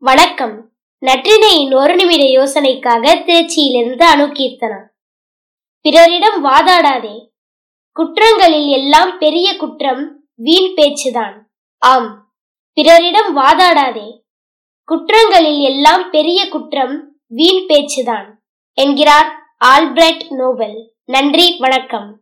வணக்கம். நற்றினையின் ஒரு நிமிட யோசனைக்காக திருச்சியிலிருந்து அணுகீர்த்தனா பிறரிடம் வாதாடாதே. குற்றங்களில் எல்லாம் பெரிய குற்றம் வீண் பேச்சுதான். ஆம் பிறரிடம் வாதாடாதே. குற்றங்களில் எல்லாம் பெரிய குற்றம் வீண் பேச்சுதான். என்கிறார் ஆல்பிரட் நோபல். நன்றி வணக்கம்.